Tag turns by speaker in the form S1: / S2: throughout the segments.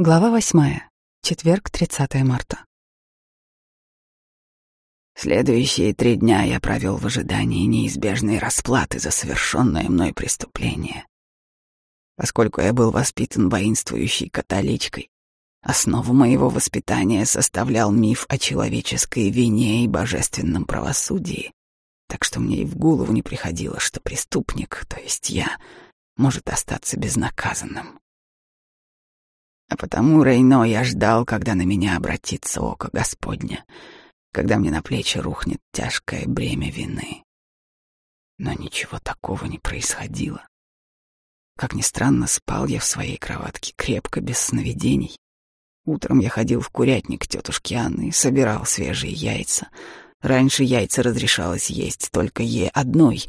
S1: Глава восьмая. Четверг, 30 марта.
S2: Следующие три дня я провел в ожидании неизбежной расплаты за совершенное мной преступление. Поскольку я был воспитан воинствующей католичкой, основу моего воспитания составлял миф о человеческой вине и божественном правосудии, так что мне и в голову не приходило, что преступник, то есть я, может остаться безнаказанным. А потому, Рейно, я ждал, когда на меня обратится око Господня, когда мне на плечи рухнет тяжкое бремя вины. Но ничего такого не происходило. Как ни странно, спал я в своей кроватке крепко, без сновидений. Утром я ходил в курятник тетушки Анны и собирал свежие яйца. Раньше яйца разрешалось есть только ей одной,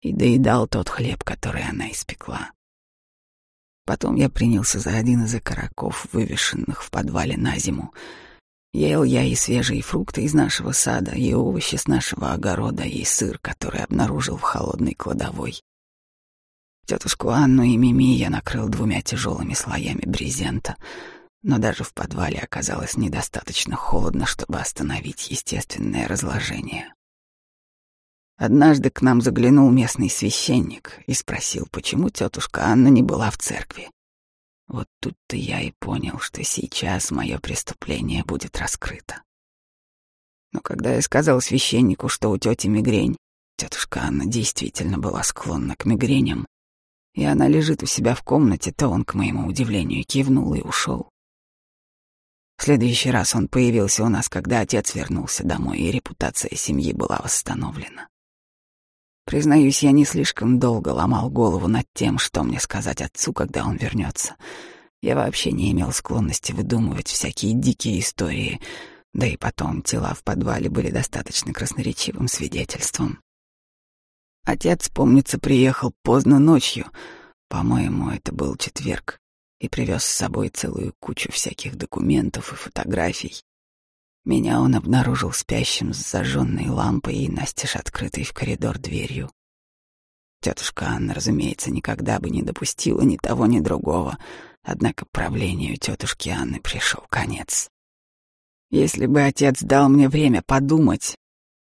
S2: и доедал тот хлеб, который она испекла. Потом я принялся за один из окороков, вывешенных в подвале на зиму. Ел я и свежие фрукты из нашего сада, и овощи с нашего огорода, и сыр, который обнаружил в холодной кладовой. Тетушку Анну и Мими я накрыл двумя тяжелыми слоями брезента, но даже в подвале оказалось недостаточно холодно, чтобы остановить естественное разложение. Однажды к нам заглянул местный священник и спросил, почему тетушка Анна не была в церкви. Вот тут-то я и понял, что сейчас мое преступление будет раскрыто. Но когда я сказал священнику, что у тети мигрень, тетушка Анна действительно была склонна к мигреням, и она лежит у себя в комнате, то он, к моему удивлению, кивнул и ушел. В следующий раз он появился у нас, когда отец вернулся домой, и репутация семьи была восстановлена. Признаюсь, я не слишком долго ломал голову над тем, что мне сказать отцу, когда он вернется. Я вообще не имел склонности выдумывать всякие дикие истории, да и потом тела в подвале были достаточно красноречивым свидетельством. Отец, помнится, приехал поздно ночью, по-моему, это был четверг, и привез с собой целую кучу всяких документов и фотографий. Меня он обнаружил спящим с зажженной лампой и настежь открытой в коридор дверью. Тетушка Анна, разумеется, никогда бы не допустила ни того, ни другого, однако правлению тетушки Анны пришел конец. Если бы отец дал мне время подумать,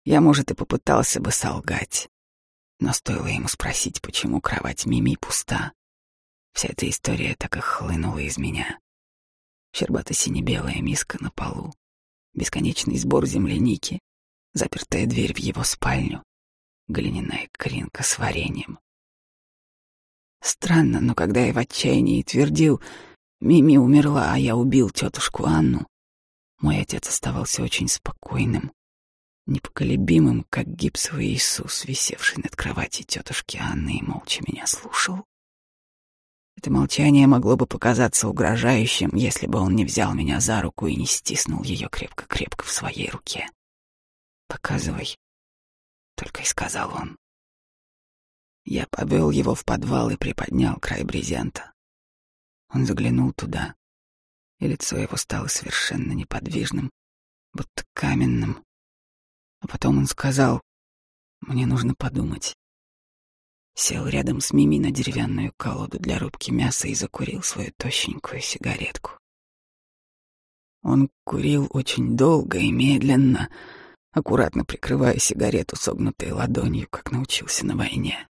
S2: я, может, и попытался бы солгать. Но стоило ему спросить, почему кровать Мими пуста. Вся эта история так и хлынула из меня. Щербато-сине-белая миска на полу, бесконечный сбор земляники, запертая дверь в его спальню, глиняная кринка с вареньем. Странно, но когда я в отчаянии твердил, Мими умерла, а я убил тетушку Анну, мой отец оставался очень спокойным, непоколебимым, как гипсовый Иисус, висевший над кроватью тетушки Анны и молча меня слушал. Это молчание могло бы показаться угрожающим, если бы он не взял меня за руку и не стиснул ее крепко-крепко в своей руке. «Показывай», — только и сказал он. Я повел его в подвал и приподнял край брезента. Он заглянул туда, и лицо его стало совершенно неподвижным, будто каменным. А потом он сказал, «Мне нужно подумать». Сел рядом с Мими на деревянную колоду для рубки мяса и закурил свою тощенькую сигаретку. Он курил очень долго и медленно, аккуратно прикрывая сигарету согнутой ладонью, как научился на войне.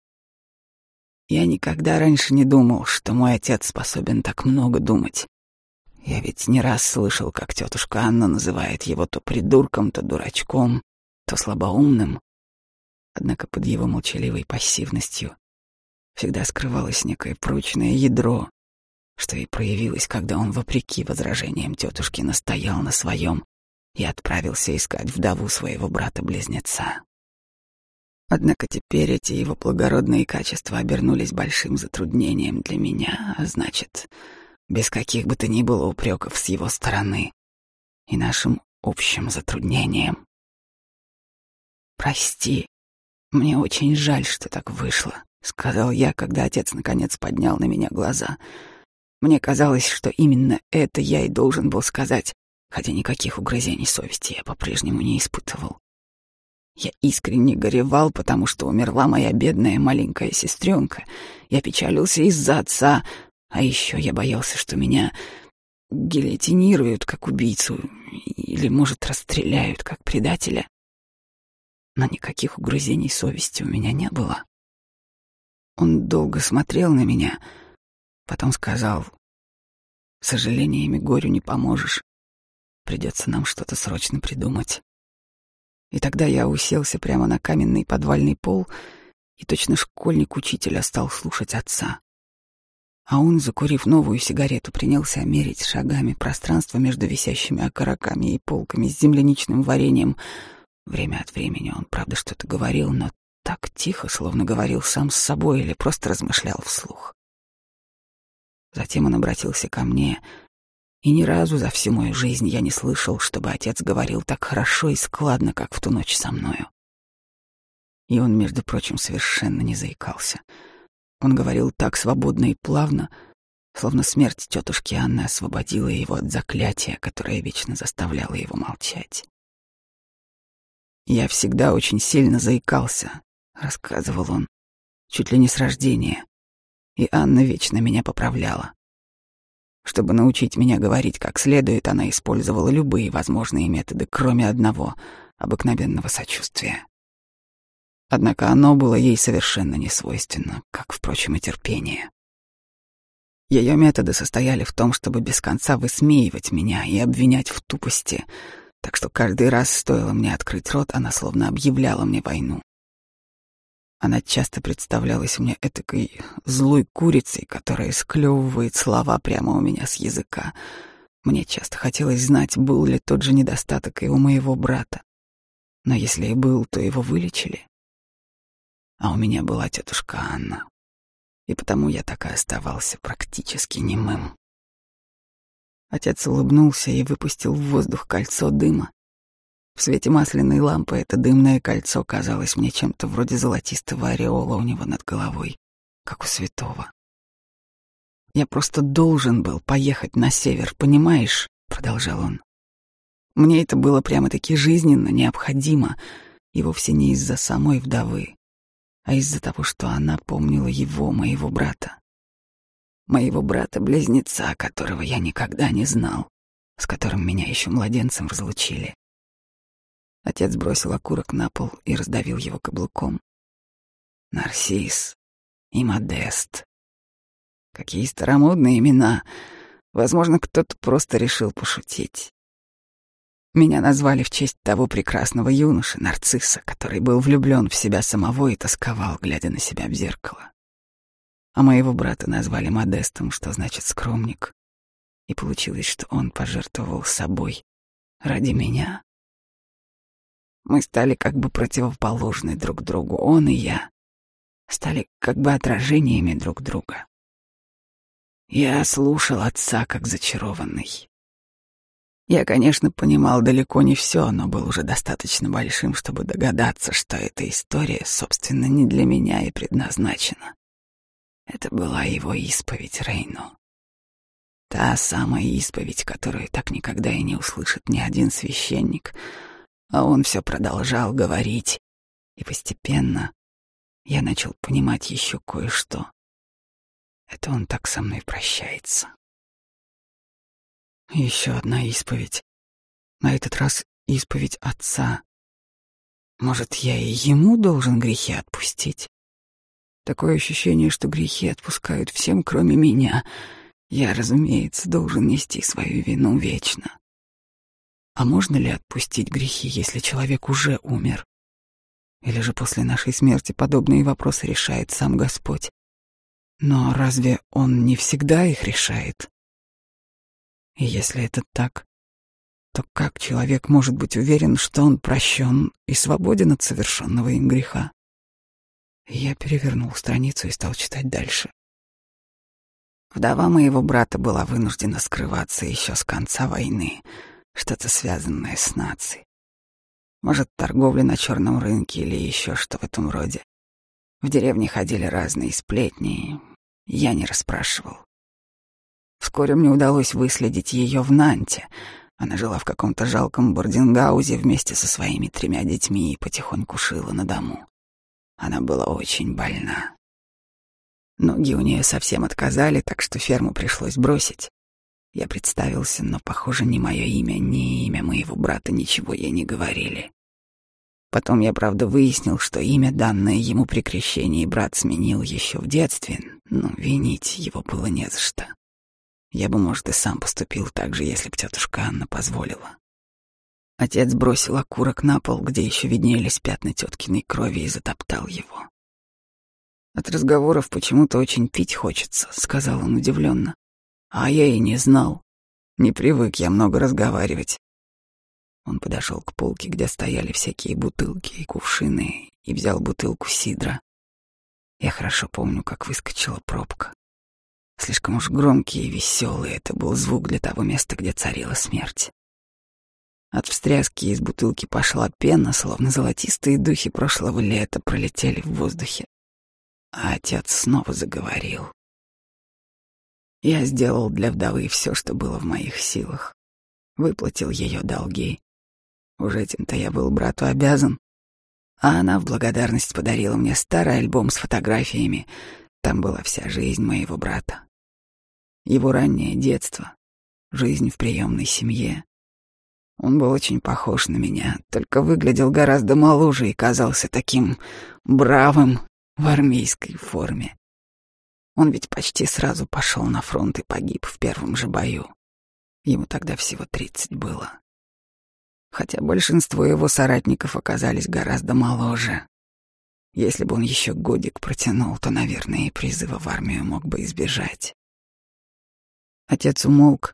S2: Я никогда раньше не думал, что мой отец способен так много думать. Я ведь не раз слышал, как тетушка Анна называет его то придурком, то дурачком, то слабоумным. Однако под его молчаливой пассивностью всегда скрывалось некое прочное ядро, что и проявилось, когда он, вопреки возражениям тетушки, настоял на своем и отправился искать вдову своего брата-близнеца. Однако теперь эти его благородные качества обернулись большим затруднением для меня, а значит, без каких бы то ни было упреков с его стороны и нашим общим затруднением. «Прости», «Мне очень жаль, что так вышло», — сказал я, когда отец наконец поднял на меня глаза. Мне казалось, что именно это я и должен был сказать, хотя никаких угрызений совести я по-прежнему не испытывал. Я искренне горевал, потому что умерла моя бедная маленькая сестренка. Я печалился из-за отца, а еще я боялся, что меня гильотинируют как убийцу или, может, расстреляют как предателя. Но никаких угрызений совести у меня не было. Он долго смотрел на меня, потом сказал, «Сожалениями горю не поможешь. Придется нам что-то срочно придумать». И тогда я уселся прямо на каменный подвальный пол и точно школьник-учителя стал слушать отца. А он, закурив новую сигарету, принялся мерить шагами пространство между висящими окороками и полками с земляничным вареньем. Время от времени он, правда, что-то говорил, но так тихо, словно говорил сам с собой или просто размышлял вслух. Затем он обратился ко мне, и ни разу за всю мою жизнь я не слышал, чтобы отец говорил так хорошо и складно, как в ту ночь со мною. И он, между прочим, совершенно не заикался. Он говорил так свободно и плавно, словно смерть тетушки Анны освободила его от заклятия, которое вечно заставляло его молчать. Я всегда очень сильно заикался, рассказывал он, чуть ли не с рождения. И Анна вечно меня поправляла. Чтобы научить меня говорить как следует, она использовала любые возможные методы, кроме одного — обыкновенного сочувствия. Однако оно было ей совершенно не свойственно, как, впрочем, и терпение. Ее методы состояли в том, чтобы без конца высмеивать меня и обвинять в тупости, так что каждый раз стоило мне открыть рот, она словно объявляла мне войну. Она часто представлялась мне этакой злой курицей, которая склевывает слова прямо у меня с языка. Мне часто хотелось знать, был ли тот же недостаток и у моего брата. Но если и был, то его вылечили. А у меня была тетушка Анна, и потому я так и оставался практически немым. Отец улыбнулся и выпустил в воздух кольцо дыма, в свете масляной лампы это дымное кольцо казалось мне чем-то вроде золотистого ореола у него над головой, как у святого. «Я просто должен был поехать на север, понимаешь?» — продолжал он. «Мне это было прямо-таки жизненно необходимо, и вовсе не из-за самой вдовы, а из-за того, что она помнила его, моего брата. Моего брата-близнеца, которого я никогда не знал, с которым меня еще младенцем разлучили. Отец бросил окурок на пол и раздавил его каблуком. Нарцисс и Модест. Какие старомодные имена. Возможно, кто-то просто решил пошутить. Меня назвали в честь того прекрасного юноши, нарцисса, который был влюблен в себя самого и тосковал, глядя на себя в зеркало. А моего брата назвали Модестом, что значит скромник. И получилось, что он пожертвовал собой ради меня. Мы стали как бы противоположны друг другу, он и я. Стали как бы отражениями друг друга. Я слушал отца как зачарованный. Я, конечно, понимал далеко не все, но был уже достаточно большим, чтобы догадаться, что эта история, собственно, не для меня и предназначена. Это была его исповедь Рейну. Та самая исповедь, которую так никогда и не услышит ни один священник — а он все продолжал говорить, и постепенно я начал понимать еще кое-что. Это он так со мной прощается. Еще одна исповедь. На этот раз исповедь отца. Может, я и ему должен грехи отпустить? Такое ощущение, что грехи отпускают всем, кроме меня. Я, разумеется, должен нести свою вину вечно. А можно ли отпустить грехи, если человек уже умер? Или же после нашей смерти подобные вопросы решает сам Господь? Но разве Он не всегда их решает? И если это так, то как человек может быть уверен, что он прощен и свободен от совершенного им греха? Я перевернул страницу и стал читать дальше. Вдова моего брата была вынуждена скрываться еще с конца войны — что-то связанное с нацией. Может, торговля на черном рынке или еще что в этом роде. В деревне ходили разные сплетни, я не расспрашивал. Вскоре мне удалось выследить ее в Нанте. Она жила в каком-то жалком бордингаузе вместе со своими тремя детьми и потихоньку шила на дому. Она была очень больна. Ноги у нее совсем отказали, так что ферму пришлось бросить. Я представился, но, похоже, ни мое имя, ни имя моего брата ничего ей не говорили. Потом я, правда, выяснил, что имя, данное ему при крещении, брат сменил еще в детстве, но винить его было не за что. Я бы, может, и сам поступил так же, если б тетушка Анна позволила. Отец бросил окурок на пол, где еще виднелись пятна теткиной крови, и затоптал его. От разговоров почему-то очень пить хочется, сказал он удивленно. А я и не знал. Не привык я много разговаривать. Он подошел к полке, где стояли всякие бутылки и кувшины, и взял бутылку сидра. Я хорошо помню, как выскочила пробка. Слишком уж громкий и веселый это был звук для того места, где царила смерть. От встряски из бутылки пошла пена, словно золотистые духи прошлого лета пролетели в воздухе а отец снова заговорил. Я сделал для вдовы все, что было в моих силах. Выплатил ее долги. Уже этим-то я был брату обязан. А она в благодарность подарила мне старый альбом с фотографиями. Там была вся жизнь моего брата. Его раннее детство, жизнь в приемной семье. Он был очень похож на меня, только выглядел гораздо моложе и казался таким бравым в армейской форме. Он ведь почти сразу пошел на фронт и погиб в первом же бою. Ему тогда всего тридцать было. Хотя большинство его соратников оказались гораздо моложе. Если бы он еще годик протянул, то, наверное, и призыва в армию мог бы избежать. Отец умолк,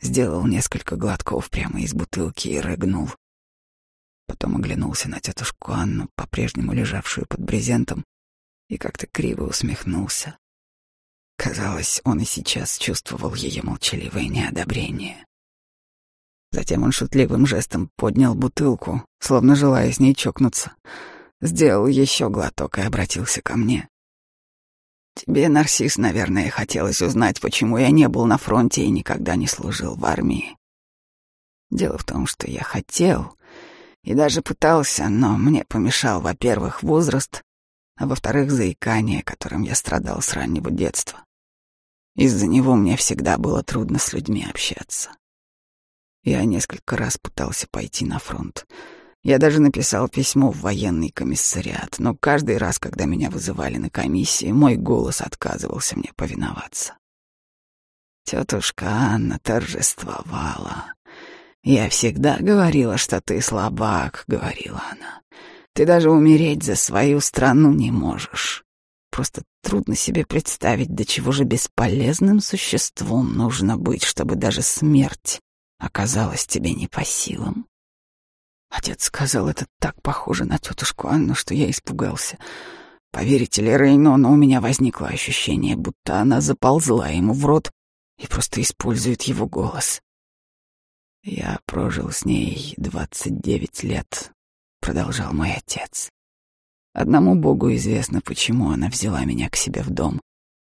S2: сделал несколько глотков прямо из бутылки и рыгнул. Потом оглянулся на тетушку Анну, по-прежнему лежавшую под брезентом, и как-то криво усмехнулся. Казалось, он и сейчас чувствовал ее молчаливое неодобрение. Затем он шутливым жестом поднял бутылку, словно желая с ней чокнуться, сделал еще глоток и обратился ко мне. «Тебе, Нарсис, наверное, хотелось узнать, почему я не был на фронте и никогда не служил в армии. Дело в том, что я хотел и даже пытался, но мне помешал, во-первых, возраст, а во-вторых, заикание, которым я страдал с раннего детства. Из-за него мне всегда было трудно с людьми общаться. Я несколько раз пытался пойти на фронт. Я даже написал письмо в военный комиссариат, но каждый раз, когда меня вызывали на комиссии, мой голос отказывался мне повиноваться. Тетушка Анна торжествовала. «Я всегда говорила, что ты слабак», — говорила она. Ты даже умереть за свою страну не можешь. Просто трудно себе представить, до чего же бесполезным существом нужно быть, чтобы даже смерть оказалась тебе не по силам. Отец сказал это так похоже на тетушку Анну, что я испугался. Поверите ли, Рейно, но у меня возникло ощущение, будто она заползла ему в рот и просто использует его голос. Я прожил с ней двадцать девять лет, продолжал мой отец. Одному Богу известно, почему она взяла меня к себе в дом,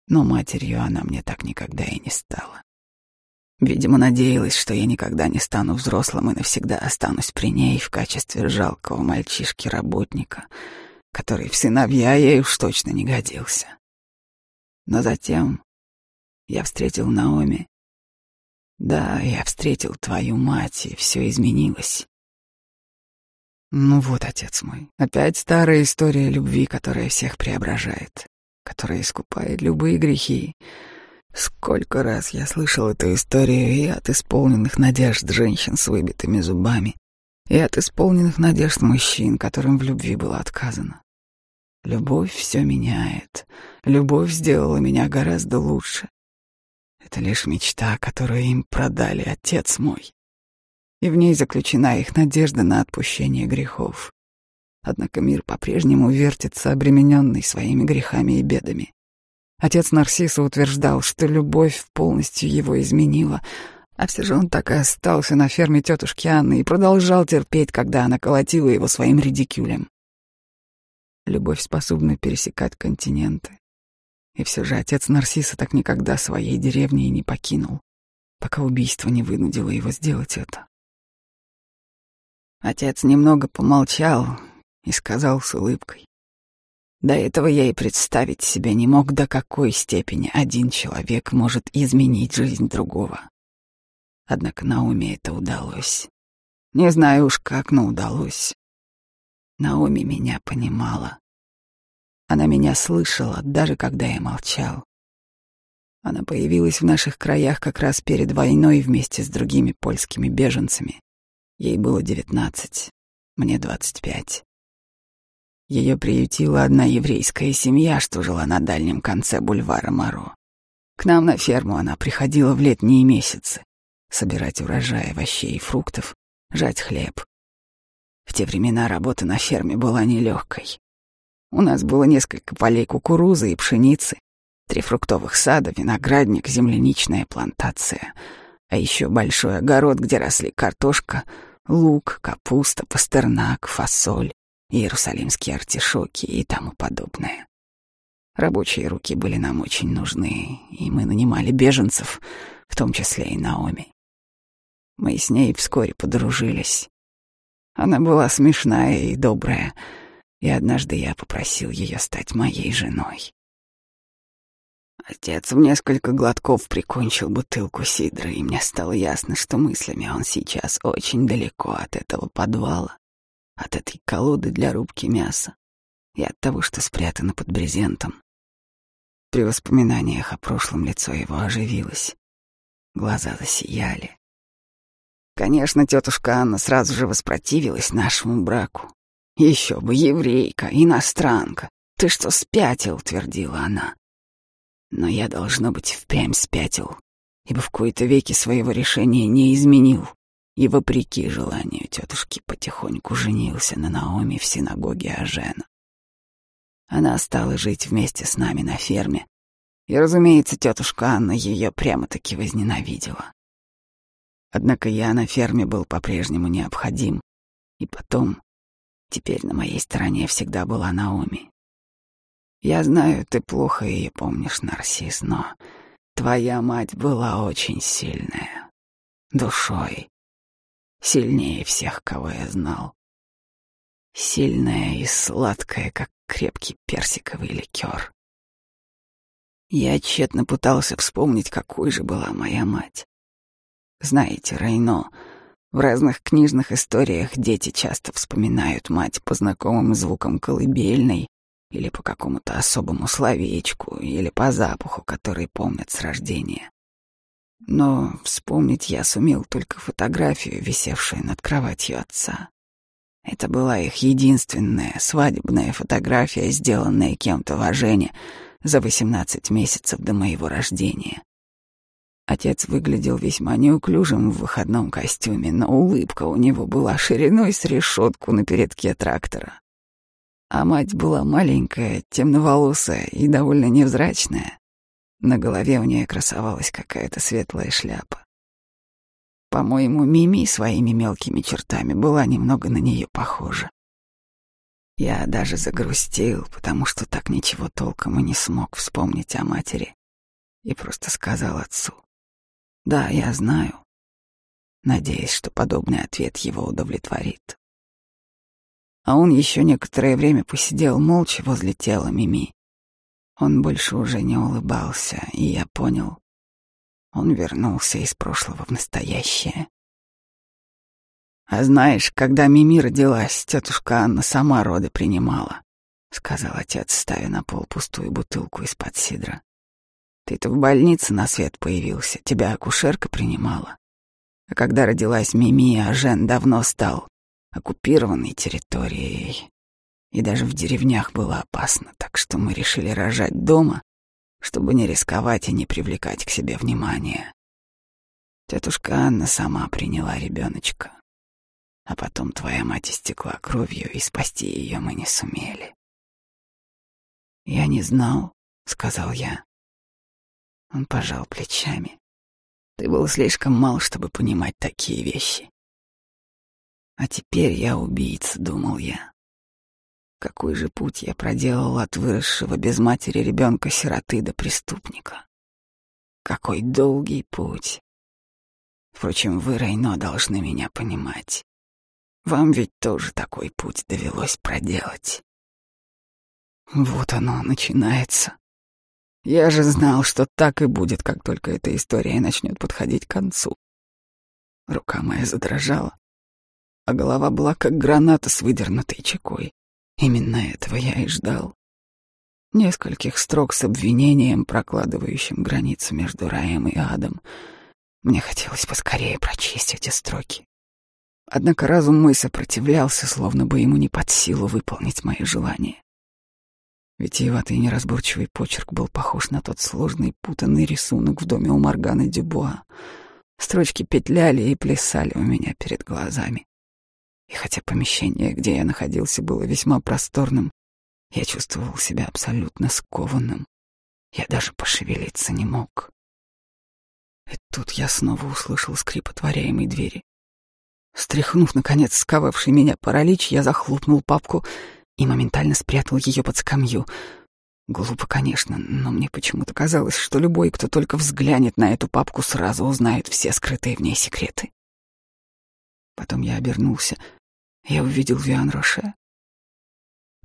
S2: но матерью она мне так никогда и не стала. Видимо, надеялась, что я никогда не стану взрослым и навсегда останусь при ней в качестве жалкого мальчишки-работника, который в сыновья ей уж точно не годился. Но затем я встретил Наоми. Да, я встретил твою мать, и все изменилось. Ну вот, отец мой, опять старая история любви, которая всех преображает, которая искупает любые грехи. Сколько раз я слышал эту историю и от исполненных надежд женщин с выбитыми зубами, и от исполненных надежд мужчин, которым в любви было отказано. Любовь все меняет. Любовь сделала меня гораздо лучше. Это лишь мечта, которую им продали отец мой и в ней заключена их надежда на отпущение грехов. Однако мир по-прежнему вертится, обремененный своими грехами и бедами. Отец Нарсиса утверждал, что любовь полностью его изменила, а все же он так и остался на ферме тетушки Анны и продолжал терпеть, когда она колотила его своим редикюлем. Любовь способна пересекать континенты. И все же отец Нарсиса так никогда своей деревни и не покинул, пока убийство не вынудило его сделать это. Отец немного помолчал и сказал с улыбкой. До этого я и представить себе не мог, до какой степени один человек может изменить жизнь другого. Однако Наоми это удалось. Не знаю уж как, но удалось. Наоми меня понимала. Она меня слышала, даже когда я молчал. Она появилась в наших краях как раз перед войной вместе с другими польскими беженцами. Ей было девятнадцать, мне двадцать пять. Ее приютила одна еврейская семья, что жила на дальнем конце бульвара Моро. К нам на ферму она приходила в летние месяцы, собирать урожай овощей и фруктов, жать хлеб. В те времена работа на ферме была нелегкой. У нас было несколько полей кукурузы и пшеницы, три фруктовых сада, виноградник, земляничная плантация, а еще большой огород, где росли картошка, лук, капуста, пастернак, фасоль, иерусалимские артишоки и тому подобное. Рабочие руки были нам очень нужны, и мы нанимали беженцев, в том числе и Наоми. Мы с ней вскоре подружились. Она была смешная и добрая, и однажды я попросил ее стать моей женой. Отец в несколько глотков прикончил бутылку сидра, и мне стало ясно, что мыслями он сейчас очень далеко от этого подвала от этой колоды для рубки мяса и от того, что спрятано под брезентом. При воспоминаниях о прошлом лицо его оживилось. Глаза засияли. Конечно, тетушка Анна сразу же воспротивилась нашему браку. Еще бы, еврейка, иностранка. Ты что, спятил, твердила она. Но я, должно быть, впрямь спятил, ибо в кои-то веки своего решения не изменил и, вопреки желанию тетушки, потихоньку женился на Наоми в синагоге Ажена. Она стала жить вместе с нами на ферме, и, разумеется, тетушка Анна ее прямо-таки возненавидела. Однако я на ферме был по-прежнему необходим, и потом, теперь на моей стороне всегда была Наоми. Я знаю, ты плохо ее помнишь, Нарсис, но твоя мать была очень сильная, душой, сильнее всех, кого я знал. Сильная и сладкая, как крепкий персиковый ликер. Я тщетно пытался вспомнить, какой же была моя мать. Знаете, Рейно, в разных книжных историях дети часто вспоминают мать по знакомым звукам колыбельной или по какому-то особому словечку, или по запаху, который помнят с рождения. Но вспомнить я сумел только фотографию, висевшую над кроватью отца. Это была их единственная свадебная фотография, сделанная кем-то в Ажене за 18 месяцев до моего рождения. Отец выглядел весьма неуклюжим в выходном костюме, но улыбка у него была шириной с решетку на передке трактора. А мать была маленькая, темноволосая и довольно невзрачная. На голове у нее красовалась какая-то светлая шляпа. По-моему, Мими своими мелкими чертами была немного на нее похожа. Я даже загрустил, потому что так ничего толком и не смог вспомнить о матери. И просто сказал отцу. «Да, я знаю», надеясь, что подобный ответ его удовлетворит. А он еще некоторое время посидел молча возле тела Мими, он больше уже не улыбался, и я понял, он вернулся из прошлого в настоящее. А знаешь, когда Мими родилась, тетушка Анна сама роды принимала, сказал отец, ставя на пол пустую бутылку из-под сидра. Ты-то в больнице на свет появился, тебя акушерка принимала. А когда родилась Мими, а Жен давно стал оккупированной территорией и даже в деревнях было опасно, так что мы решили рожать дома, чтобы не рисковать и не привлекать к себе внимания. Тетушка Анна сама приняла ребеночка, а потом твоя мать истекла кровью, и спасти ее мы не сумели. «Я не знал», — сказал я. Он пожал плечами. «Ты был слишком мал, чтобы понимать такие вещи». «А теперь я убийца», — думал я. Какой же путь я проделал от выросшего без матери ребенка-сироты до преступника? Какой долгий путь. Впрочем, вы, Рейно, должны меня понимать. Вам ведь тоже такой путь довелось проделать. Вот оно начинается. Я же знал, что так и будет, как только эта история начнет подходить к концу. Рука моя задрожала, а голова была как граната с выдернутой чекой. Именно этого я и ждал. Нескольких строк с обвинением, прокладывающим границу между раем и адом. Мне хотелось поскорее прочесть эти строки. Однако разум мой сопротивлялся, словно бы ему не под силу выполнить мои желания. Витиеватый и неразборчивый почерк был похож на тот сложный путанный рисунок в доме у Морганы Дюбуа. Строчки петляли и плясали у меня перед глазами. И хотя помещение, где я находился, было весьма просторным, я чувствовал себя абсолютно скованным. Я даже пошевелиться не мог. И тут я снова услышал скрип отворяемой двери. Стряхнув, наконец, сковавший меня паралич, я захлопнул папку и моментально спрятал ее под скамью. Глупо, конечно, но мне почему-то казалось, что любой, кто только взглянет на эту папку, сразу узнает все скрытые в ней секреты. Потом я обернулся. Я увидел Виан Роше.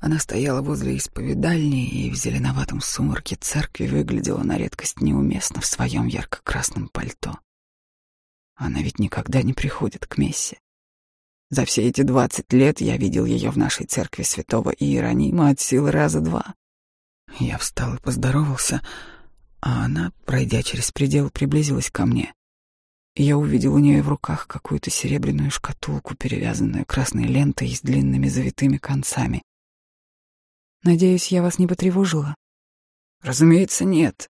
S2: Она стояла возле исповедальни и в зеленоватом сумраке церкви выглядела на редкость неуместно в своем ярко-красном пальто. Она ведь никогда не приходит к мессе. За все эти двадцать лет я видел ее в нашей церкви святого Иеронима от силы раза два. Я встал и поздоровался, а она, пройдя через предел, приблизилась ко мне. Я увидел у нее в руках какую-то серебряную шкатулку, перевязанную красной лентой с длинными завитыми концами. «Надеюсь, я вас не потревожила?» «Разумеется, нет».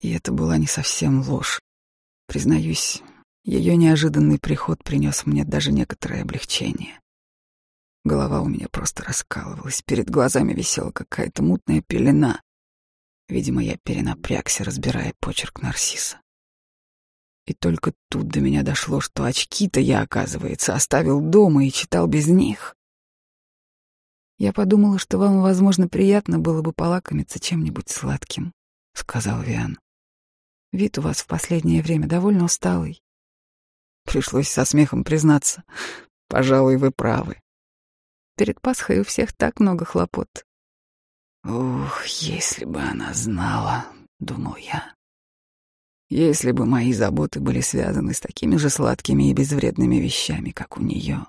S2: И это была не совсем ложь. Признаюсь, ее неожиданный приход принес мне даже некоторое облегчение. Голова у меня просто раскалывалась, перед глазами висела какая-то мутная пелена. Видимо, я перенапрягся, разбирая почерк Нарсиса. И только тут до меня дошло, что очки-то я, оказывается, оставил дома и читал без них. «Я подумала, что вам, возможно, приятно было бы полакомиться чем-нибудь сладким», — сказал Виан. «Вид у вас в последнее время довольно усталый. Пришлось со смехом признаться. Пожалуй, вы правы. Перед Пасхой у всех так много хлопот. Ух, если бы она знала, думал я. Если бы мои заботы были связаны с такими же сладкими и безвредными вещами, как у нее.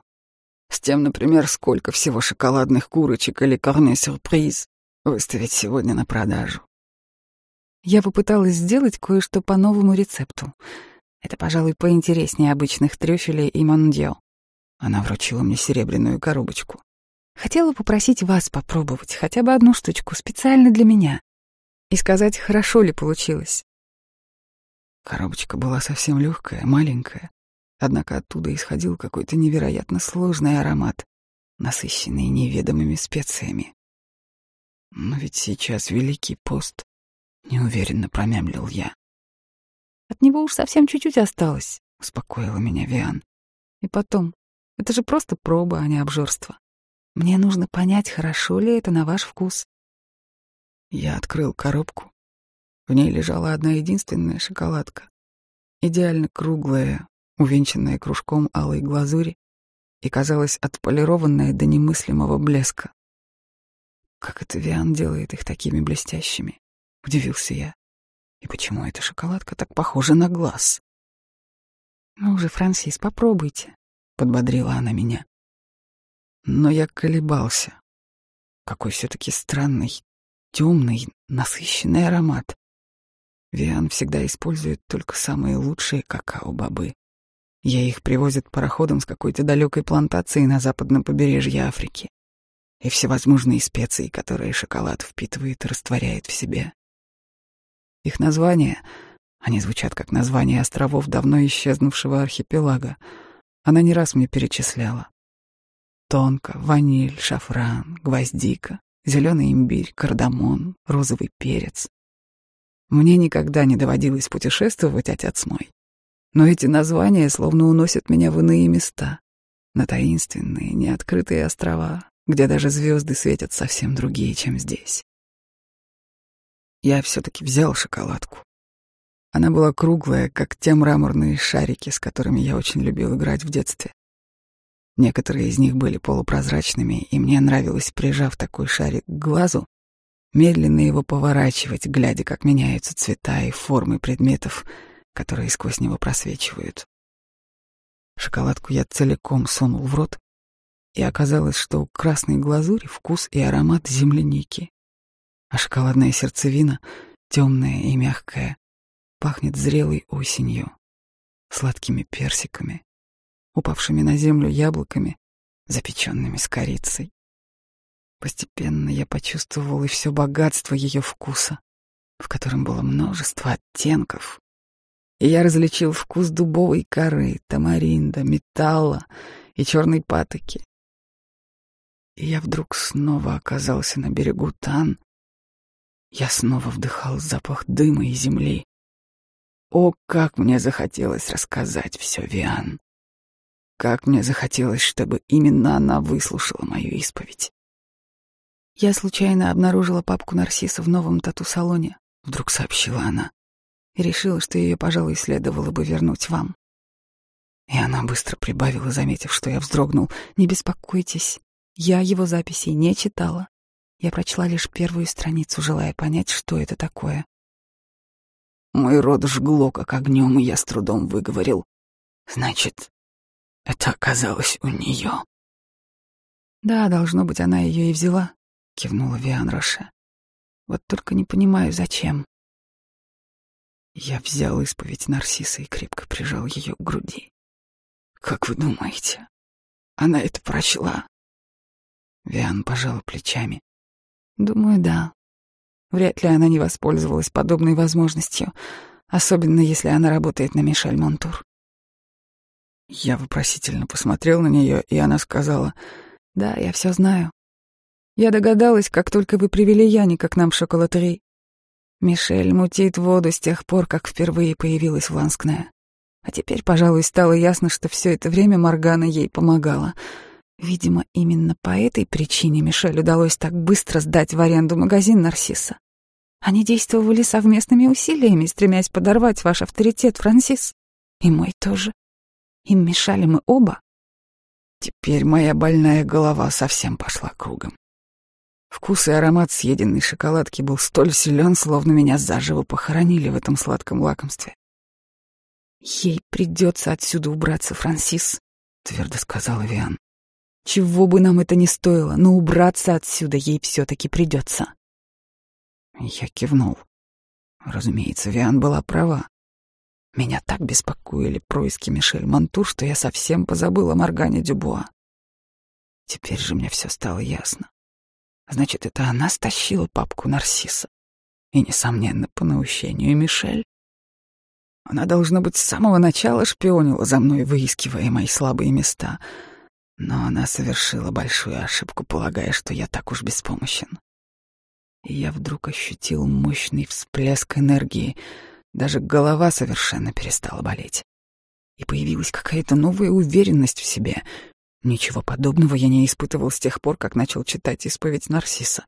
S2: С тем, например, сколько всего шоколадных курочек или корне-сюрприз выставить сегодня на продажу. Я попыталась сделать кое-что по новому рецепту — это, пожалуй, поинтереснее обычных трюфелей и мондио. Она вручила мне серебряную коробочку. Хотела попросить вас попробовать хотя бы одну штучку специально для меня и сказать, хорошо ли получилось. Коробочка была совсем легкая, маленькая, однако оттуда исходил какой-то невероятно сложный аромат, насыщенный неведомыми специями. Но ведь сейчас Великий пост, неуверенно промямлил я. От него уж совсем чуть-чуть осталось, — успокоила меня Виан. И потом, это же просто проба, а не обжорство. Мне нужно понять, хорошо ли это на ваш вкус. Я открыл коробку. В ней лежала одна единственная шоколадка. Идеально круглая, увенчанная кружком алой глазури и казалась отполированная до немыслимого блеска. Как это Виан делает их такими блестящими? Удивился я. И почему эта шоколадка так похожа на глаз? «Ну уже, Франсис, попробуйте», — подбодрила она меня. Но я колебался. Какой все-таки странный, темный, насыщенный аромат. Виан всегда использует только самые лучшие какао-бобы. Ей их привозят пароходом с какой-то далекой плантации на западном побережье Африки. И всевозможные специи, которые шоколад впитывает и растворяет в себе. Их названия, они звучат как названия островов давно исчезнувшего архипелага, она не раз мне перечисляла. Тонко, ваниль, шафран, гвоздика, зеленый имбирь, кардамон, розовый перец. Мне никогда не доводилось путешествовать, отец мой. Но эти названия словно уносят меня в иные места, на таинственные, неоткрытые острова, где даже звезды светят совсем другие, чем здесь. Я все-таки взял шоколадку. Она была круглая, как те мраморные шарики, с которыми я очень любил играть в детстве. Некоторые из них были полупрозрачными, и мне нравилось, прижав такой шарик к глазу, медленно его поворачивать, глядя, как меняются цвета и формы предметов, которые сквозь него просвечивают. Шоколадку я целиком сунул в рот, и оказалось, что у красной глазури вкус и аромат земляники, а шоколадная сердцевина, темная и мягкая, пахнет зрелой осенью, сладкими персиками, упавшими на землю яблоками, запеченными с корицей. Постепенно я почувствовал и все богатство ее вкуса, в котором было множество оттенков. И я различил вкус дубовой коры, тамаринда, металла и черной патоки. И я вдруг снова оказался на берегу Тан. Я снова вдыхал запах дыма и земли. О, как мне захотелось рассказать все Виан. Как мне захотелось, чтобы именно она выслушала мою исповедь. Я случайно обнаружила папку Нарсиса в новом тату-салоне, вдруг сообщила она, и решила, что ее, пожалуй, следовало бы вернуть вам. И она быстро прибавила, заметив, что я вздрогнул. «Не беспокойтесь, я его записей не читала. Я прочла лишь первую страницу, желая понять, что это такое. Мой рот жгло, как огнем, и я с трудом выговорил. Значит, это оказалось у нее. Да, должно быть, она ее и взяла, кивнула Виан Роше. Вот только не понимаю, зачем. Я взял исповедь Нарсиса и крепко прижал ее к груди. Как вы думаете, она это прочла? Виан пожала плечами. Думаю, да. Вряд ли она не воспользовалась подобной возможностью, особенно если она работает на Мишель Монтур. Я вопросительно посмотрел на нее, и она сказала, «Да, я все знаю. Я догадалась, как только вы привели Яника к нам в шоколадери. Мишель мутит воду с тех пор, как впервые появилась в Ланскне. А теперь, пожалуй, стало ясно, что все это время Моргана ей помогала. Видимо, именно по этой причине Мишель удалось так быстро сдать в аренду магазин Нарсиса. Они действовали совместными усилиями, стремясь подорвать ваш авторитет, Франсис. И мой тоже. Им мешали мы оба. Теперь моя больная голова совсем пошла кругом. Вкус и аромат съеденной шоколадки был столь силен, словно меня заживо похоронили в этом сладком лакомстве. «Ей придется отсюда убраться, Франсис», — твердо сказала Виан. «Чего бы нам это ни стоило, но убраться отсюда ей все-таки придется». Я кивнул. Разумеется, Виан была права. Меня так беспокоили происки Мишель Монтур, что я совсем позабыл о Моргане Дюбуа. Теперь же мне все стало ясно. Значит, это она стащила папку Нарсиса. И, несомненно, по наущению Мишель. Она, должно быть, с самого начала шпионила за мной, выискивая мои слабые места. Но она совершила большую ошибку, полагая, что я так уж беспомощен и я вдруг ощутил мощный всплеск энергии. Даже голова совершенно перестала болеть. И появилась какая-то новая уверенность в себе. Ничего подобного я не испытывал с тех пор, как начал читать исповедь Нарсиса.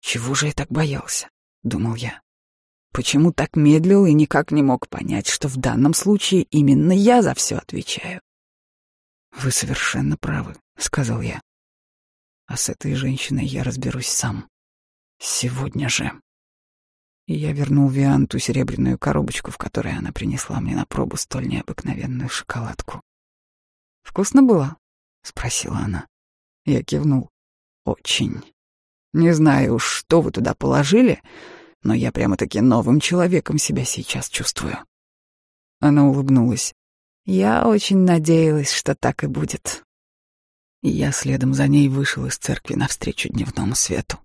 S2: «Чего же я так боялся?» — думал я. «Почему так медлил и никак не мог понять, что в данном случае именно я за все отвечаю?» «Вы совершенно правы», — сказал я. «А с этой женщиной я разберусь сам». Сегодня же. И я вернул Вианту серебряную коробочку, в которой она принесла мне на пробу столь необыкновенную шоколадку. «Вкусно было?» — спросила она. Я кивнул. «Очень. Не знаю уж, что вы туда положили, но я прямо-таки новым человеком себя сейчас чувствую». Она улыбнулась. «Я очень надеялась, что так и будет». Я следом за ней вышел из церкви навстречу дневному свету.